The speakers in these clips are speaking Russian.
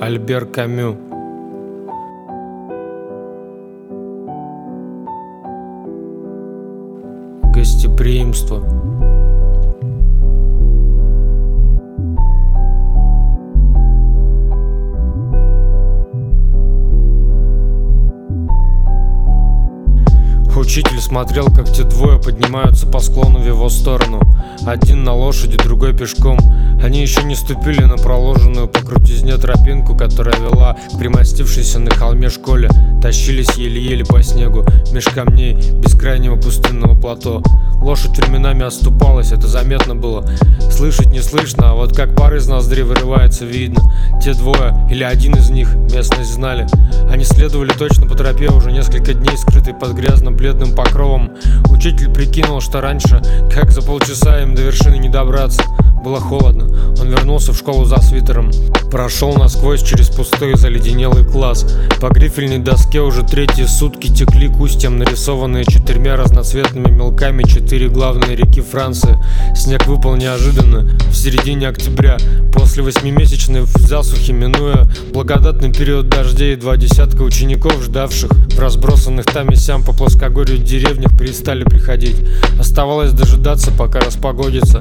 Альбер Камю. Гостеприимство смотрел, как те двое поднимаются по склону в его сторону. Один на лошади, другой пешком. Они еще не ступили на проложенную по крутизне тропинку, которая вела к примостившейся на холме школе. Тащились еле-еле по снегу, меж камней бескрайнего пустынного плато. Лошадь временами отступалась, это заметно было. Слышать не слышно, а вот как пар из ноздри вырывается, видно. Те двое, или один из них, местность знали. Они следовали точно по тропе уже несколько дней, скрытой под грязным бледным покровом. Учитель прикинул, что раньше, как за полчаса им до вершины не добраться. Было холодно. Он вернулся в школу за свитером. Прошел насквозь через пустой заледенелый класс. По грифельной доске уже третьи сутки текли кустям нарисованные четырьмя разноцветными мелками четыре главные реки Франции. Снег выпал неожиданно, в середине октября, после восьмимесячной засухи, минуя благодатный период дождей, два десятка учеников, ждавших в разбросанных там и сям по плоскогорью деревнях, перестали приходить. Оставалось дожидаться, пока распогодится.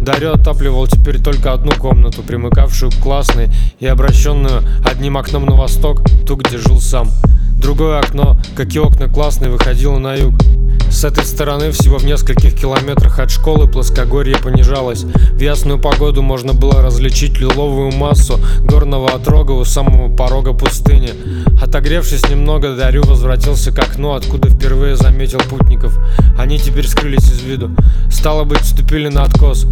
Дарё отапливал теперь только одну комнату, примыкавшую к классной и обращенную одним окном на восток, ту, где жил сам. Другое окно, как и окна классной, выходило на юг. С этой стороны, всего в нескольких километрах от школы, плоскогорье понижалось. В ясную погоду можно было различить лиловую массу горного отрога у самого порога пустыни. Отогревшись немного, Дарю возвратился к окну, откуда впервые заметил путников. Они теперь скрылись из виду. Стало быть, вступили на откос.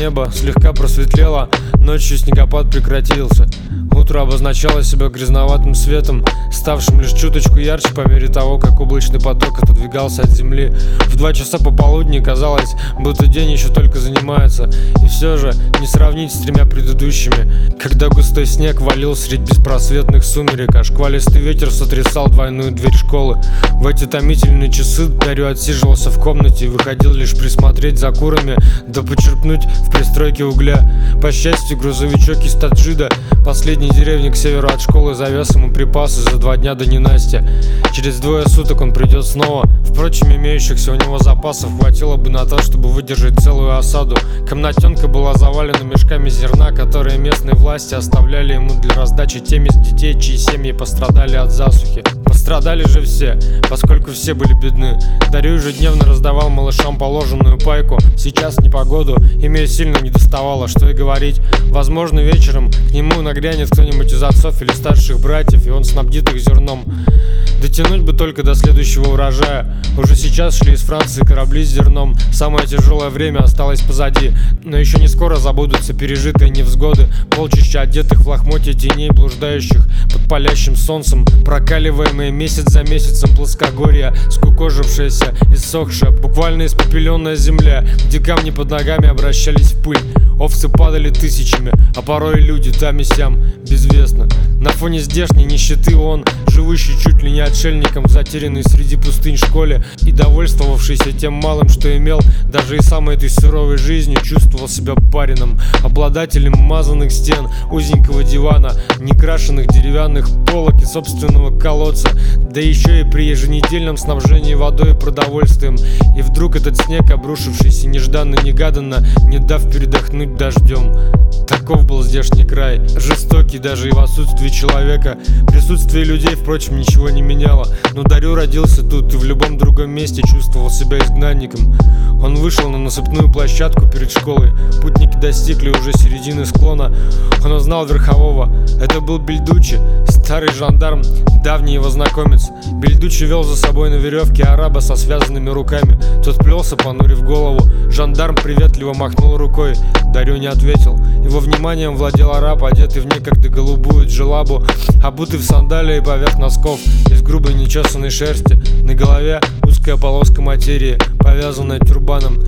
Небо слегка просветлело, ночью снегопад прекратился. Утро обозначало себя грязноватым светом, ставшим лишь чуточку ярче по мере того, как облачный поток отодвигался от земли. В два часа пополудни казалось, будто день еще только занимается, и все же не сравнить с тремя предыдущими, когда густой снег валил средь беспросветных сумерек, а шквалистый ветер сотрясал двойную дверь школы. В эти томительные часы Дарю отсиживался в комнате и выходил лишь присмотреть за курами, да почерпнуть в пристройке угля. По счастью, грузовичок из Таджида, последний деревни к северу от школы, завез ему припасы за два дня до ненастья. Через двое суток он придет снова. Впрочем, имеющихся у него запасов хватило бы на то, чтобы выдержать целую осаду. Комнатенка была завалена мешками зерна, которые местные власти оставляли ему для раздачи тем из детей, чьи семьи пострадали от засухи. Пострадали же все, поскольку все были бедны. Дарю ежедневно раздавал малышам положенную пайку. Сейчас непогоду, имея сильно не доставало, что и говорить. Возможно, вечером к нему нагрянет кто-нибудь из отцов или старших братьев, и он снабдит их зерном. Дотянуть бы только до следующего урожая. Уже сейчас шли из Франции корабли с зерном. Самое тяжелое время осталось позади. Но еще не скоро забудутся пережитые невзгоды. Полчища одетых в лохмотья теней, блуждающих под палящим солнцем. Прокаливаемые месяц за месяцем плоскогорья, скукожившаяся, иссохшая, буквально испепеленная земля, где камни под ногами обращались в пыль. Овцы падали тысячами, а порой люди там и сям, безвестно. На фоне здешней нищеты он, живущий чуть ли не отшельником, затерянный среди пустынь школе и довольствовавшийся тем малым, что имел, даже и самой этой суровой жизнью, чувствовал себя барином, обладателем мазанных стен, узенького дивана, некрашенных деревянных полок и собственного колодца, да еще и при еженедельном снабжении водой и продовольствием. И вдруг этот снег, обрушившийся нежданно-негаданно, не дав передохнуть дождем. Таков был здешний край, жестокий даже и в отсутствии человека. Присутствие людей, впрочем, ничего не меняло. Но Дарю родился тут и в любом другом месте чувствовал себя изгнанником. Он вышел на насыпную площадку перед школой. Путники достигли уже середины склона. Он узнал верхового. Это был Бельдучи, старый жандарм, давний его знакомец. Бельдучи вел за собой на веревке араба со связанными руками. Тот плелся, понурив голову. Жандарм приветливо махнул рукой. Дарю не ответил. Его вниманием владел араб, одетый в некогда голубую джелабу, обутый в сандалии поверх носков из грубой нечесанной шерсти. На голове узкая полоска материи, повязанная тюрбаном.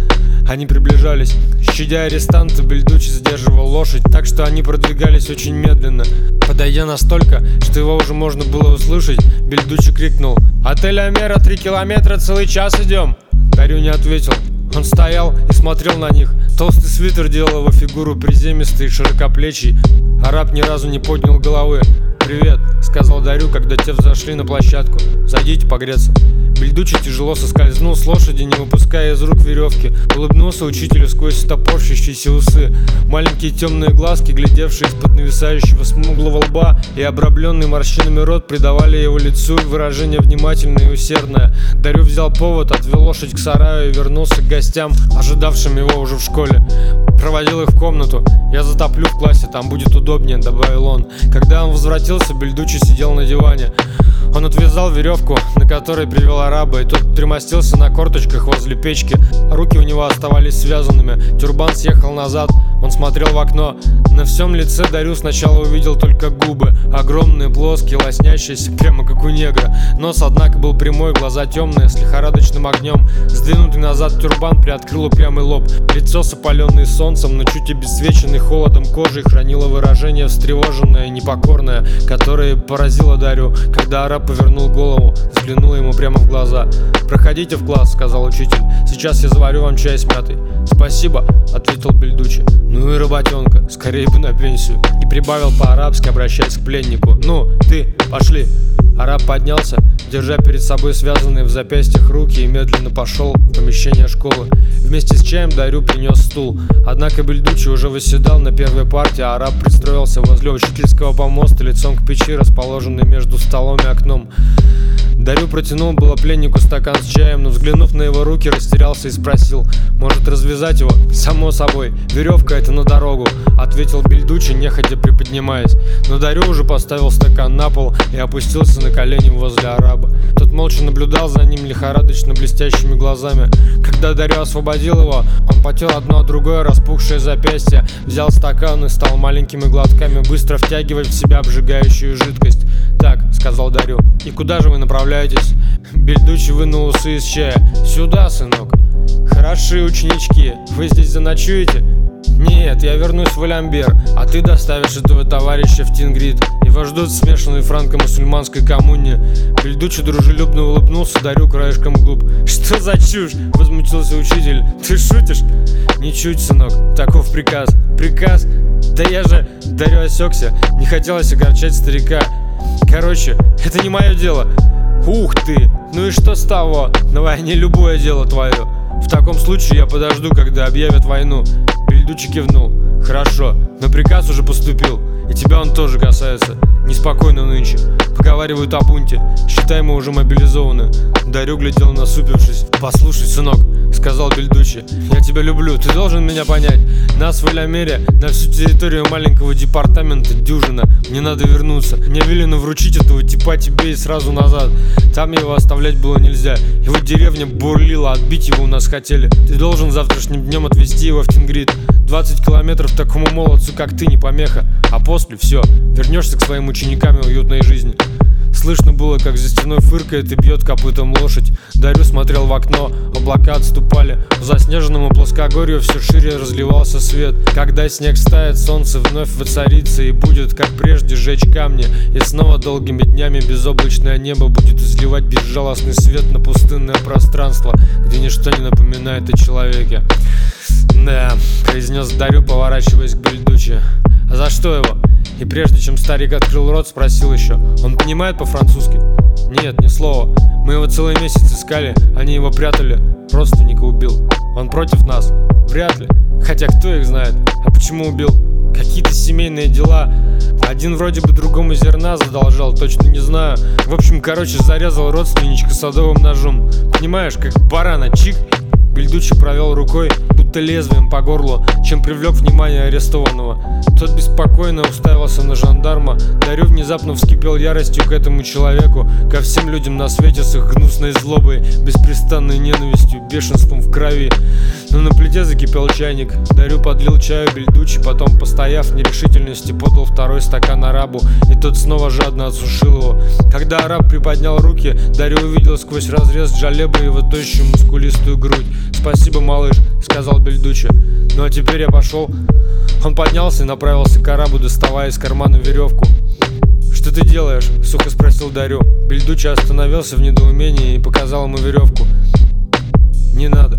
Они приближались. Щадя арестанта, Бельдучи сдерживал лошадь, так что они продвигались очень медленно. Подойдя настолько, что его уже можно было услышать, Бельдучи крикнул «Отель Амера, три километра, целый час идем!» Дарю не ответил. Он стоял и смотрел на них. Толстый свитер делал его фигуру приземистой широкоплечий. Араб ни разу не поднял головы. «Привет», — сказал Дарю, когда те взошли на площадку. «Зайдите погреться». Бельдучи тяжело соскользнул с лошади, не выпуская из рук веревки. Улыбнулся учителю сквозь топорщащиеся усы. Маленькие темные глазки, глядевшие из-под нависающего смуглого лба и обрабленный морщинами рот, придавали его лицу выражение внимательное и усердное. Дарю взял повод, отвел лошадь к сараю и вернулся к гостям, ожидавшим его уже в школе. Проводил их в комнату. «Я затоплю в классе, там будет удобнее», — добавил он. Когда он возвратился, Бельдучи сидел на диване. Он отвязал веревку, на которой привел араба, и тот примостился на корточках возле печки. Руки у него оставались связанными. Тюрбан съехал назад, он смотрел в окно. На всем лице Дарю сначала увидел только губы, огромные, плоские, лоснящиеся, прямо как у негра. Нос, однако, был прямой, глаза темные, с лихорадочным огнем. Сдвинутый назад тюрбан приоткрыл упрямый лоб. Лицо с опаленное солнцем, но чуть обесцвеченный холодом кожей хранило выражение встревоженное непокорное, которое поразило Дарю, когда араб повернул голову, взглянул ему прямо в глаза. «Проходите в класс», — сказал учитель. «Сейчас я заварю вам чай с мятой». «Спасибо», — ответил Бельдучи. «Ну и работенка, скорее бы на пенсию». И прибавил по-арабски, обращаясь к пленнику. «Ну, ты, пошли». Араб поднялся, держа перед собой связанные в запястьях руки и медленно пошел в помещение школы. Вместе с чаем Дарю принес стул. Однако Бельдучи уже восседал на первой партии, а араб пристроился возле учительского помоста лицом к печи, расположенной между столом и окном. Дарю протянул было пленнику стакан с чаем, но взглянув на его руки, растерялся и спросил, может развязать его? Само собой, веревка это на дорогу, ответил Бельдучи, нехотя приподнимаясь. Но Дарю уже поставил стакан на пол и опустился на колени возле араба. Тот молча наблюдал за ним лихорадочно блестящими глазами. Когда Дарю освободил его, он потел одно другое распухшее запястье, взял стакан и стал маленькими глотками быстро втягивать в себя обжигающую жидкость. «Так», — сказал Дарю, — «и куда же вы направляетесь?» Бельдучи вынул усы из чая. «Сюда, сынок». «Хороши, ученички, вы здесь заночуете?» «Нет, я вернусь в Алямбер, а ты доставишь этого товарища в Тингрид. Его ждут в смешанной франко-мусульманской коммуне». Бельдучи дружелюбно улыбнулся, дарю краешком губ. «Что за чушь?» – возмутился учитель. «Ты шутишь?» «Ничуть, сынок, таков приказ». «Приказ? Да я же...» Дарю осекся, не хотелось огорчать старика. Короче, это не мое дело. Ух ты! Ну и что с того? На войне любое дело твое. В таком случае я подожду, когда объявят войну. Бельдучи кивнул. Хорошо, но приказ уже поступил. И тебя он тоже касается. Неспокойно нынче. Поговаривают о бунте. Считай, мы уже мобилизованы. Дарю глядел насупившись. Послушай, сынок, сказал Бельдучи. Я тебя люблю, ты должен меня понять. Нас в Элямере на всю территорию маленького департамента дюжина. Мне надо вернуться. Мне велено вручить этого типа тебе и сразу назад. Там его оставлять было нельзя. Его деревня бурлила, отбить его у нас хотели. Ты должен завтрашним днем отвезти его в Тингрид. 20 километров такому молодцу, как ты, не помеха. А после все, вернешься к своим ученикам и уютной жизни. Слышно было, как за стеной фыркает и бьет копытом лошадь. Дарю смотрел в окно, облака отступали. В заснеженному плоскогорью все шире разливался свет. Когда снег стает, солнце вновь воцарится и будет, как прежде, жечь камни. И снова долгими днями безоблачное небо будет изливать безжалостный свет на пустынное пространство, где ничто не напоминает о человеке. «Да», — произнес Дарю, поворачиваясь к Бельдучи. «А за что его?» И прежде чем старик открыл рот, спросил еще «Он понимает по-французски?» «Нет, ни слова. Мы его целый месяц искали, они его прятали. Родственника убил. Он против нас? Вряд ли. Хотя кто их знает? А почему убил? Какие-то семейные дела. Один вроде бы другому зерна задолжал, точно не знаю. В общем, короче, зарезал родственничка садовым ножом. Понимаешь, как барана, чик, Бельдучи провел рукой, будто лезвием по горлу, чем привлек внимание арестованного. Тот беспокойно уставился на жандарма. Дарю внезапно вскипел яростью к этому человеку, ко всем людям на свете с их гнусной злобой, беспрестанной ненавистью, бешенством в крови. Но на плите закипел чайник. Дарю подлил чаю Бельдучи, потом, постояв в нерешительности, подал второй стакан арабу, и тот снова жадно осушил его. Когда араб приподнял руки, Дарю увидел сквозь разрез Джалеба его тощую мускулистую грудь. «Спасибо, малыш», — сказал Бельдучи. «Ну а теперь я пошел». Он поднялся и направился к арабу, доставая из кармана веревку. «Что ты делаешь?» — сухо спросил Дарю. Бельдучи остановился в недоумении и показал ему веревку. «Не надо».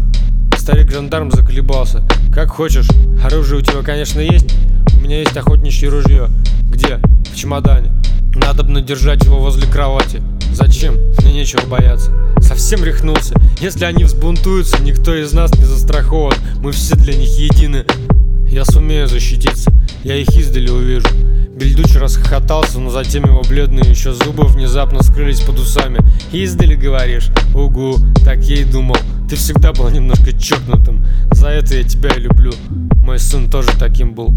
Старик-жандарм заколебался. Как хочешь. Оружие у тебя, конечно, есть. У меня есть охотничье ружье. Где? В чемодане. Надо бы надержать его возле кровати. Зачем? Мне нечего бояться. Совсем рехнулся. Если они взбунтуются, никто из нас не застрахован. Мы все для них едины. Я сумею защититься. Я их издали увижу. Бельдуч расхохотался, но затем его бледные еще зубы внезапно скрылись под усами. «Издали, говоришь?» «Угу, так я и думал. Ты всегда был немножко чокнутым. За это я тебя и люблю. Мой сын тоже таким был».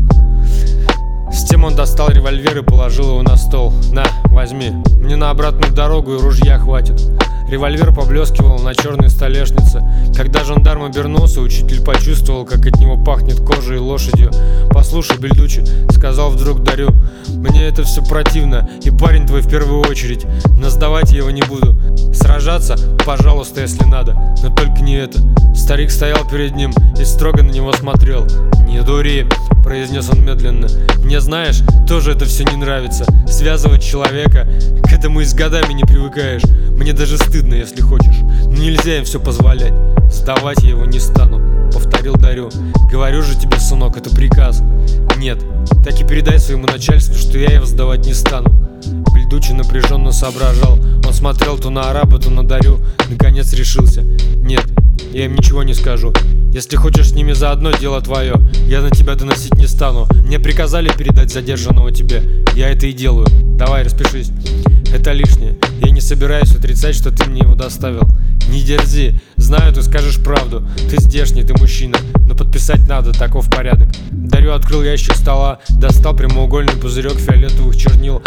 С тем он достал револьвер и положил его на стол. «На, возьми. Мне на обратную дорогу и ружья хватит». Револьвер поблескивал на черной столешнице. Когда жандарм обернулся, учитель почувствовал, как от него пахнет кожей и лошадью. «Послушай, Бельдучи», — сказал вдруг Дарю, — «мне это все противно, и парень твой в первую очередь, но сдавать я его не буду. Сражаться, пожалуйста, если надо, но только не это». Старик стоял перед ним и строго на него смотрел. «Не дури», — произнес он медленно. «Мне, знаешь, тоже это все не нравится. Связывать человека, к этому и с годами не привыкаешь. Мне даже стыдно, если хочешь. Нельзя им все позволять. Сдавать я его не стану», — повторил Дарю. «Говорю же тебе, сынок, это приказ». «Нет, так и передай своему начальству, что я его сдавать не стану». Бельдучи напряженно соображал. Он смотрел то на араба, то на Дарю. Наконец решился. «Нет, я им ничего не скажу. Если хочешь с ними заодно, дело твое. Я на тебя доносить не стану. Мне приказали передать задержанного тебе. Я это и делаю. Давай, распишись. Это лишнее. Не собираюсь отрицать, что ты мне его доставил. Не дерзи. Знаю, ты скажешь правду. Ты здешний, ты мужчина. Но подписать надо, таков порядок. Дарю открыл ящик стола, достал прямоугольный пузырек фиолетовых чернил,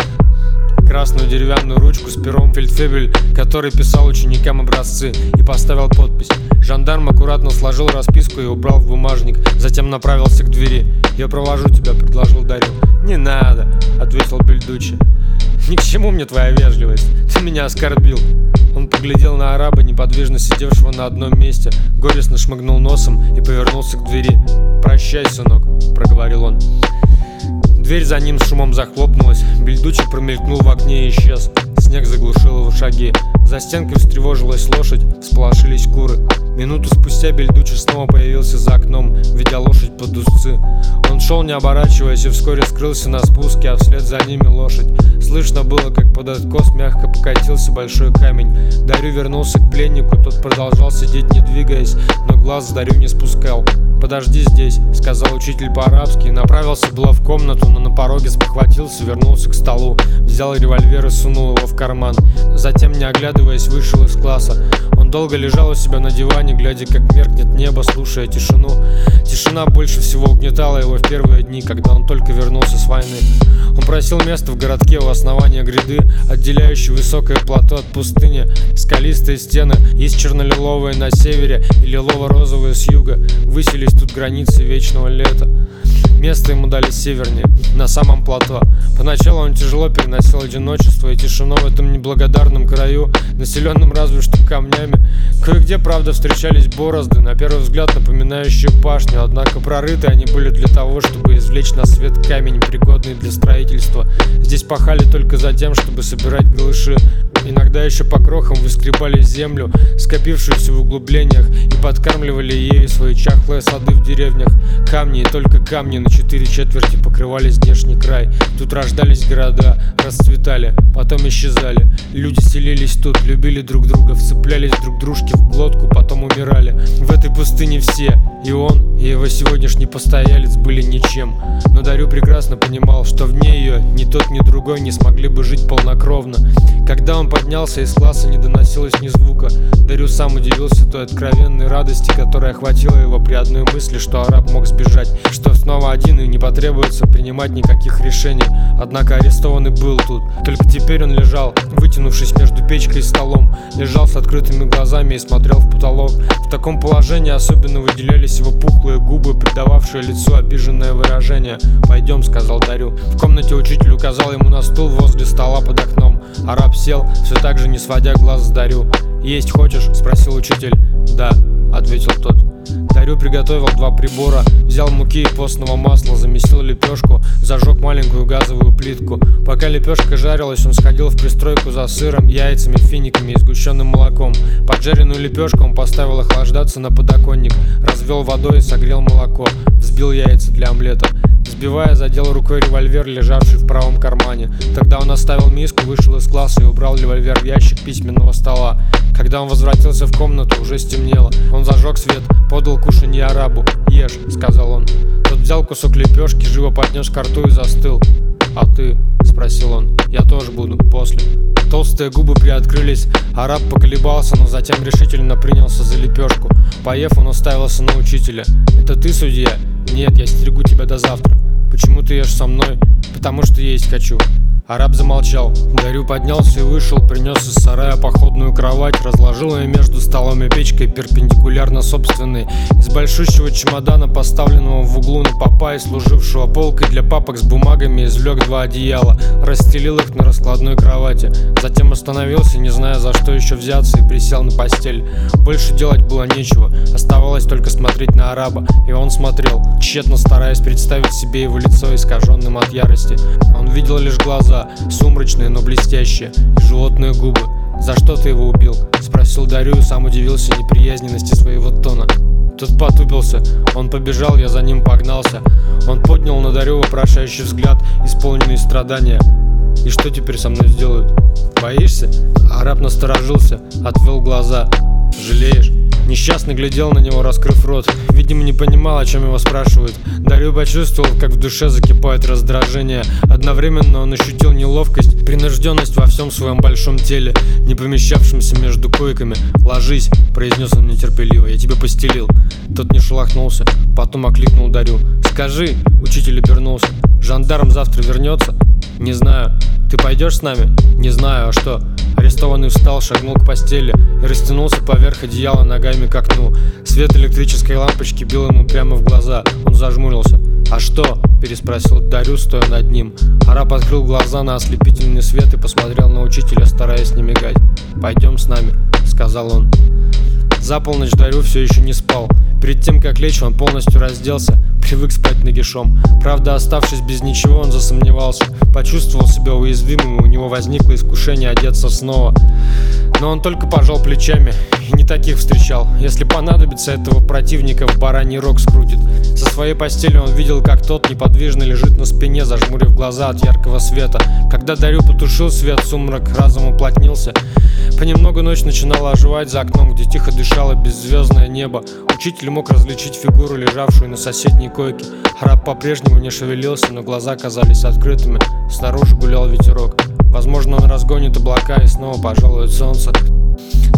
красную деревянную ручку с пером фельдфебель, который писал ученикам образцы, и поставил подпись. Жандарм аккуратно сложил расписку и убрал в бумажник, затем направился к двери. «Я провожу тебя», — предложил Дарью. «Не надо», — ответил Бельдучи. «Ни к чему мне твоя вежливость, ты меня оскорбил». Он поглядел на араба, неподвижно сидевшего на одном месте, горестно шмыгнул носом и повернулся к двери. «Прощай, сынок», — проговорил он. Дверь за ним с шумом захлопнулась. Бельдучий промелькнул в окне и исчез. Снег заглушил его шаги. За стенкой встревожилась лошадь, всполошились куры. Минуту спустя Бельдучи снова появился за окном, ведя лошадь под узцы. Он шел не оборачиваясь и вскоре скрылся на спуске, а вслед за ними лошадь. Слышно было, как под откос мягко покатился большой камень. Дарю вернулся к пленнику, тот продолжал сидеть не двигаясь, но глаз Дарю не спускал. «Подожди здесь», — сказал учитель по-арабски направился было в комнату, но на пороге спохватился, вернулся к столу, взял револьвер и сунул его в карман. Затем, не оглядываясь, вышел из класса. Он долго лежал у себя на диване, глядя, как меркнет небо, слушая тишину. Тишина больше всего угнетала его в первые дни, когда он только вернулся с войны. Он просил место в городке у основания гряды, отделяющей высокое плато от пустыни, скалистые стены, есть чернолиловые на севере и лилово-розовые с юга, высились тут границы вечного лета. Место ему дали севернее, на самом плато. Поначалу он тяжело переносил одиночество и тишину в этом неблагодарном краю, населенном разве что камнями. Кое-где, правда, встречались борозды, на первый взгляд напоминающие пашню, однако прорыты они были для того, чтобы извлечь на свет камень, пригодный для строительства. Здесь пахали только за тем, чтобы собирать галыши. Иногда еще по крохам выскребали землю, скопившуюся в углублениях, и подкармливали ею свои чахлые сады в деревнях. Камни и только камни на четыре четверти покрывали здешний край. Тут рождались города, расцветали, потом исчезали. Люди селились тут, любили друг друга, вцеплялись друг дружке в глотку, потом умирали. В этой пустыне все, и он, и его сегодняшний постоялец были ничем. Но Дарю прекрасно понимал, что вне ее ни тот, ни другой не смогли бы жить полнокровно. Когда он поднялся из класса, не доносилось ни звука. Дарю сам удивился той откровенной радости, которая охватила его при одной мысли, что араб мог сбежать, что снова один и не потребуется принимать никаких решений. Однако арестованный был тут. Только теперь он лежал, вытянувшись между печкой и столом, лежал с открытыми глазами и смотрел в потолок. В таком положении особенно выделялись его пухлые губы, придававшие лицу обиженное выражение. «Пойдем», — сказал Дарю. В комнате учитель указал ему на стул возле стола под окном. Араб сел, все так же не сводя глаз с Дарю. «Есть хочешь?» — спросил учитель. «Да», — ответил тот. Дарю приготовил два прибора Взял муки и постного масла Замесил лепешку Зажег маленькую газовую плитку. Пока лепешка жарилась, он сходил в пристройку за сыром, яйцами, финиками и сгущенным молоком. Поджаренную лепешку он поставил охлаждаться на подоконник Развел водой и согрел молоко Взбил яйца для омлета Сбивая, задел рукой револьвер, лежавший в правом кармане. Тогда он оставил миску, вышел из класса и убрал револьвер в ящик письменного стола. Когда он возвратился в комнату, уже стемнело. Он зажег свет, подал кушанье арабу. «Ешь», — сказал он. Тот взял кусок лепешки, живо поднес к рту и застыл. «А ты?» — спросил он. «Я тоже буду, после». Толстые губы приоткрылись, араб поколебался, но затем решительно принялся за лепешку. Поев, он уставился на учителя. «Это ты, судья?» «Нет, я стерегу тебя до завтра». «Почему ты ешь со мной?» «Потому что есть хочу». Араб замолчал. Дарю поднялся и вышел, принес из сарая походную кровать, разложил ее между столом и печкой перпендикулярно собственной. Из большущего чемодана, поставленного в углу на попа и служившего полкой для папок с бумагами, извлек два одеяла, расстелил их на раскладной кровати. Затем остановился, не зная за что еще взяться, и присел на постель. Больше делать было нечего, оставалось только смотреть на араба, и он смотрел, тщетно стараясь представить себе его лицо искаженным от ярости. Он видел лишь глаза, глаза, но блестящие, и животные губы. «За что ты его убил?» – спросил Дарю сам удивился неприязненности своего тона. Тот потупился, он побежал, я за ним погнался. Он поднял на Дарю вопрошающий взгляд, исполненный страдания. «И что теперь со мной сделают? Боишься?» Араб насторожился, отвел глаза. «Жалеешь?» Несчастный глядел на него, раскрыв рот. Видимо, не понимал, о чем его спрашивают. Дарью почувствовал, как в душе закипает раздражение. Одновременно он ощутил неловкость, принужденность во всем своем большом теле, не помещавшемся между койками. «Ложись», — произнес он нетерпеливо, — «я тебя постелил». Тот не шелохнулся, потом окликнул Дарю. «Скажи», — учитель обернулся, — «жандарм завтра вернется?» «Не знаю». «Ты пойдешь с нами?» «Не знаю, а что?» Арестованный встал, шагнул к постели и растянулся поверх одеяла ногами к окну. Свет электрической лампочки бил ему прямо в глаза. Он зажмурился. «А что?» – переспросил Дарю, стоя над ним. Араб открыл глаза на ослепительный свет и посмотрел на учителя, стараясь не мигать. «Пойдем с нами», – сказал он. За полночь Дарю все еще не спал. Перед тем, как лечь, он полностью разделся, привык спать нагишом. Правда, оставшись без ничего, он засомневался. Почувствовал себя уязвимым, у него возникло искушение одеться снова. Но он только пожал плечами и не таких встречал. Если понадобится, этого противника в бараний рог скрутит. Со своей постели он видел, как тот неподвижно лежит на спине, зажмурив глаза от яркого света. Когда Дарю потушил свет, сумрак разом уплотнился. Понемногу ночь начинала оживать за окном, где тихо дышало беззвездное небо. Учитель мог различить фигуру, лежавшую на соседней койке. Храп по-прежнему не шевелился, но глаза казались открытыми. Снаружи гулял ветерок. Возможно, он разгонит облака и снова пожалует солнце.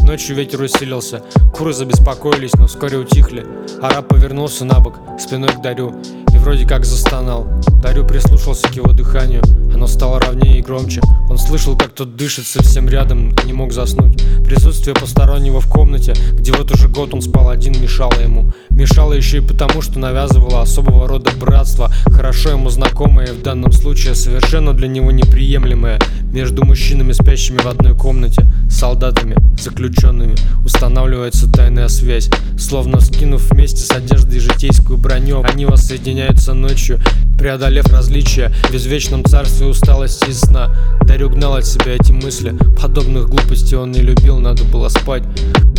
Ночью ветер усилился, куры забеспокоились, но вскоре утихли. Араб повернулся на бок, спиной к Дарю, и вроде как застонал. Дарю прислушался к его дыханию, оно стало ровнее и громче. Он слышал, как тот дышит совсем рядом, и не мог заснуть. Присутствие постороннего в комнате, где вот уже год он спал один, мешало ему. Мешало еще и потому, что навязывало особого рода братство, хорошо ему знакомое и в данном случае совершенно для него неприемлемое, между мужчинами, спящими в одной комнате, солдатами, заключенными, устанавливается тайная связь. Словно скинув вместе с одеждой житейскую броню, они воссоединяются ночью, преодолев различия в извечном царстве усталости и сна. Дарю гнал от себя эти мысли, подобных глупостей он не любил, надо было спать.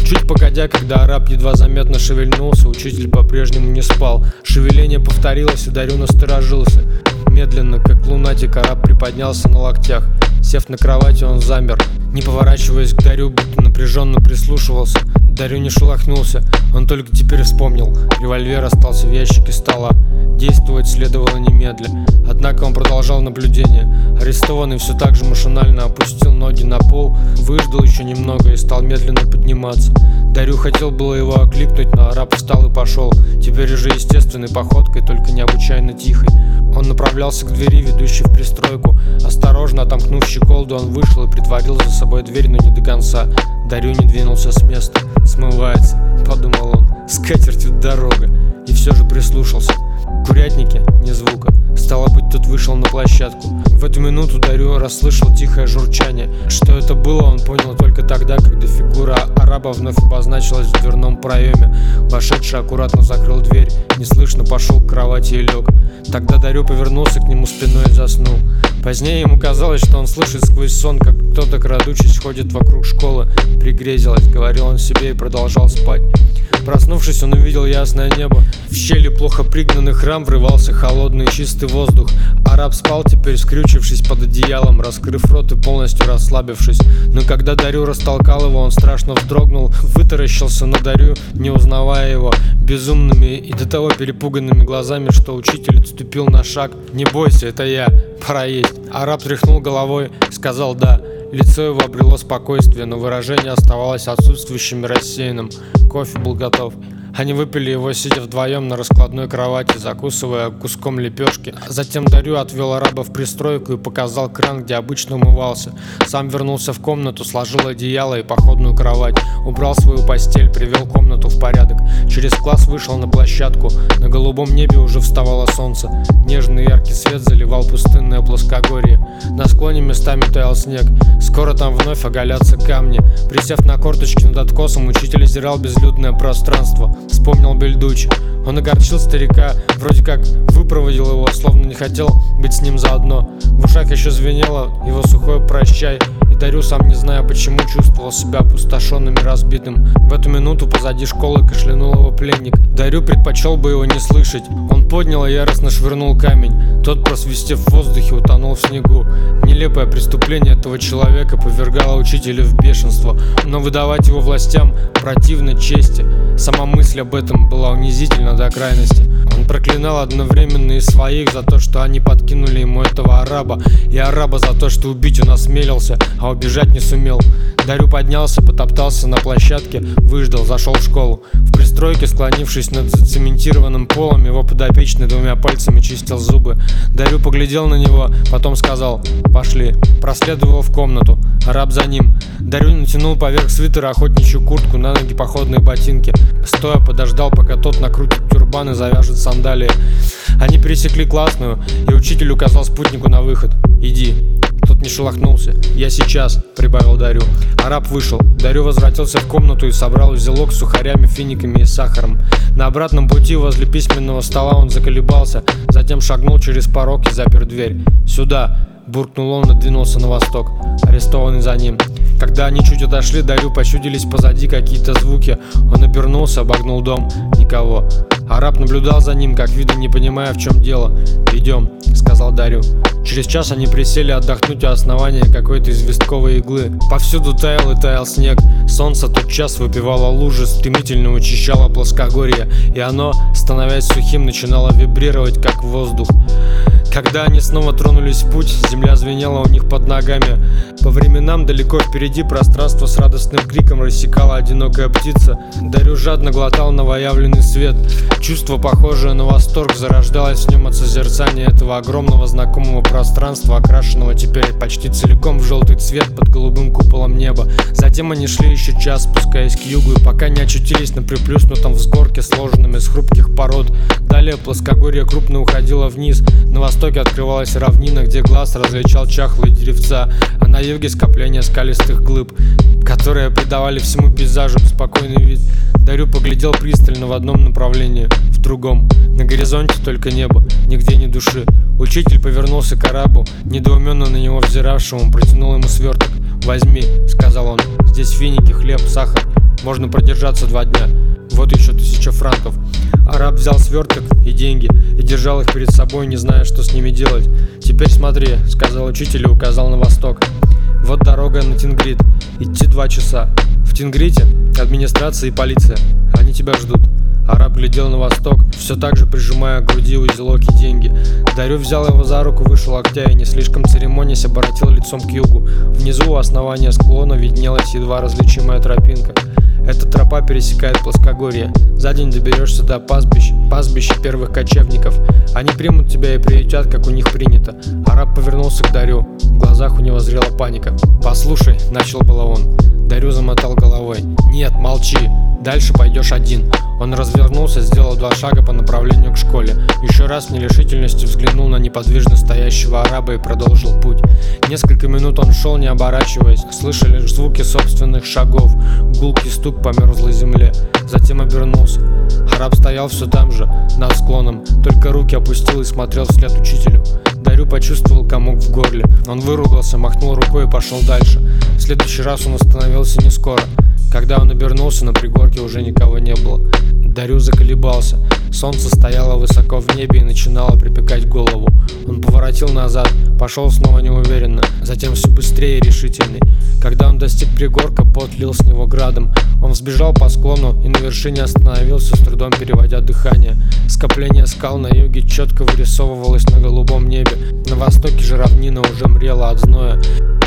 Чуть погодя, когда араб едва заметно шевельнулся, учитель по-прежнему не спал. Шевеление повторилось, и Дарю насторожился. Медленно, как лунатик, араб приподнялся на локтях. Сев на кровати, он замер, не поворачиваясь к Дарю, будто напряженно прислушивался. Дарю не шелохнулся, он только теперь вспомнил. Револьвер остался в ящике стола. Действовать следовало немедля. Однако он продолжал наблюдение. Арестованный все так же машинально опустил ноги на пол, выждал еще немного и стал медленно подниматься. Дарю хотел было его окликнуть, но араб встал и пошел. Теперь уже естественной походкой, только необычайно тихой. Он направлялся к двери, ведущей в пристройку. Осторожно отомкнув щеколду, он вышел и притворил за собой дверь, но не до конца. Дарю не двинулся с места. «Смывается», — подумал он, — «с катертью дорога». И все же прислушался. В курятнике ни звука. Стало быть, тот вышел на площадку. В эту минуту Дарю расслышал тихое журчание. Что это было, он понял только тогда, когда фигура араба вновь обозначилась в дверном проеме. Вошедший аккуратно закрыл дверь, неслышно пошел к кровати и лег. Тогда Дарю повернулся к нему спиной и заснул. Позднее ему казалось, что он слышит сквозь сон, как кто-то, крадучись, ходит вокруг школы. Пригрезилось, говорил он себе и продолжал спать. Проснувшись, он увидел ясное небо. В щели плохо пригнанных рам врывался холодный чистый воздух. Араб спал теперь, скрючившись под одеялом, раскрыв рот и полностью расслабившись. Но когда Дарю растолкал его, он страшно вздрогнул, вытаращился на Дарю, не узнавая его, безумными и до того перепуганными глазами, что учитель отступил на шаг. «Не бойся, это я, пора есть». Араб тряхнул головой, сказал «да». Лицо его обрело спокойствие, но выражение оставалось отсутствующим и рассеянным. Кофе был готов. Они выпили его, сидя вдвоем на раскладной кровати, закусывая куском лепешки. Затем Дарю отвел араба в пристройку и показал кран, где обычно умывался. Сам вернулся в комнату, сложил одеяло и походную кровать. Убрал свою постель, привел комнату в порядок. Через класс вышел на площадку. На голубом небе уже вставало солнце. Нежный яркий свет заливал пустынное плоскогорье. На склоне местами таял снег. Скоро там вновь оголятся камни. Присев на корточки над откосом, учитель озирал безлюдное пространство. Вспомнил Бельдучи. Он огорчил старика, вроде как выпроводил его, словно не хотел быть с ним заодно. В ушах еще звенело его сухое «прощай», и Дарю, сам не зная почему, чувствовал себя опустошенным и разбитым. В эту минуту позади школы кашлянул его пленник. Дарю предпочел бы его не слышать. Он поднял и яростно швырнул камень. Тот, просвистев в воздухе, утонул в снегу. Нелепое преступление этого человека повергало учителя в бешенство, но выдавать его властям противно чести. Сама мысль об этом была унизительна до крайности. Он проклинал одновременно и своих за то, что они подкинули ему этого араба, и араба за то, что убить он осмелился, а убежать не сумел. Дарю поднялся, потоптался на площадке, выждал, зашел в школу. В пристройке, склонившись над зацементированным полом, его подопечный двумя пальцами чистил зубы. Дарю поглядел на него, потом сказал «Пошли». Проследовал в комнату. Араб за ним. Дарю натянул поверх свитера охотничью куртку, на ноги походные ботинки. Стоя подождал, пока тот накрутит тюрбан и завяжет сандалии. Они пересекли классную, и учитель указал спутнику на выход. «Иди». Тот не шелохнулся. «Я сейчас», — прибавил Дарю. Араб вышел. Дарю возвратился в комнату и собрал узелок с сухарями, финиками и сахаром. На обратном пути возле письменного стола он заколебался, затем шагнул через порог и запер дверь. «Сюда!» — буркнул он и двинулся на восток, арестованный за ним. Когда они чуть отошли, Дарю почудились позади какие-то звуки. Он обернулся, обогнул дом. Никого. Араб наблюдал за ним, как видно, не понимая, в чем дело. «Идем», — сказал Дарю. Через час они присели отдохнуть у основания какой-то известковой иглы. Повсюду таял и таял снег. Солнце тот час выпивало лужи, стремительно учащало плоскогорье, и оно, становясь сухим, начинало вибрировать, как воздух. Когда они снова тронулись в путь, земля звенела у них под ногами. По временам далеко впереди пространство с радостным криком рассекала одинокая птица. Дарю жадно глотал новоявленный свет. Чувство, похожее на восторг, зарождалось в нем от созерцания этого огромного знакомого пространства, окрашенного теперь почти целиком в желтый цвет под голубым куполом неба. Затем они шли еще час, спускаясь к югу, и пока не очутились на приплюснутом взгорке, сложенном из хрупких пород. Далее плоскогорье крупно уходило вниз. На востоке открывалась равнина, где глаз различал чахлые деревца, а на юге скопление скалистых глыб, которые придавали всему пейзажу спокойный вид. Дарю поглядел пристально в одном направлении, в другом. На горизонте только небо, нигде ни души. Учитель повернулся к арабу, недоуменно на него взиравшему, протянул ему сверток. «Возьми», — сказал он, — «здесь финики, хлеб, сахар. Можно продержаться два дня. Вот еще франков». Араб взял сверток и деньги и держал их перед собой, не зная, что с ними делать. «Теперь смотри», — сказал учитель и указал на восток. «Вот дорога на Тингрит. Идти два часа. В Тингрите администрация и полиция. Они тебя ждут». Араб глядел на восток, все так же прижимая к груди узелок и деньги. Дарю взял его за руку, вышел локтя и, не слишком церемонясь, обратил лицом к югу. Внизу у основания склона виднелась едва различимая тропинка. Эта тропа пересекает плоскогорье. За день доберешься до пастбищ, пастбища первых кочевников. Они примут тебя и приютят, как у них принято. Араб повернулся к Дарю. В глазах у него зрела паника. «Послушай», — начал было он. Дарю замотал головой. «Нет, молчи. Дальше пойдешь один. Он развернулся, сделал два шага по направлению к школе. Еще раз в нерешительности взглянул на неподвижно стоящего араба и продолжил путь. Несколько минут он шел, не оборачиваясь, слыша лишь звуки собственных шагов, гулкий стук по мерзлой земле. Затем обернулся. Араб стоял все там же, над склоном, только руки опустил и смотрел вслед учителю. Дарю почувствовал комок в горле. Он выругался, махнул рукой и пошел дальше. В следующий раз он остановился не скоро. Когда он обернулся, на пригорке уже никого не было. Дарю заколебался. Солнце стояло высоко в небе и начинало припекать голову. Он поворотил назад, пошел снова неуверенно, затем все быстрее и решительней. Когда он достиг пригорка, пот лил с него градом. Он взбежал по склону и на вершине остановился, с трудом переводя дыхание. Скопление скал на юге четко вырисовывалось на голубом небе. На востоке же равнина уже мрела от зноя.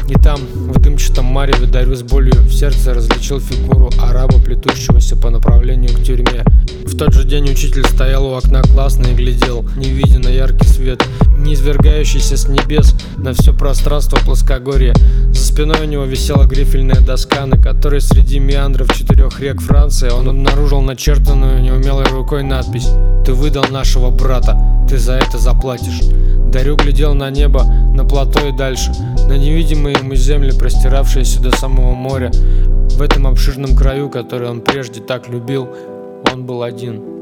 И там, в дымчатом мареве, Дарю с болью в сердце различил фигуру араба, плетущегося по направлению к тюрьме. В тот же день учитель стоял у окна классно и глядел, не видя на яркий свет, не извергающийся с небес на все пространство плоскогорья. За спиной у него висела грифельная доска, на которой среди меандров четырех рек Франции он обнаружил начертанную неумелой рукой надпись «Ты выдал нашего брата, ты за это заплатишь». Дарю глядел на небо, на плато и дальше, на невидимые ему земли, простиравшиеся до самого моря. В этом обширном краю, который он прежде так любил, он был один.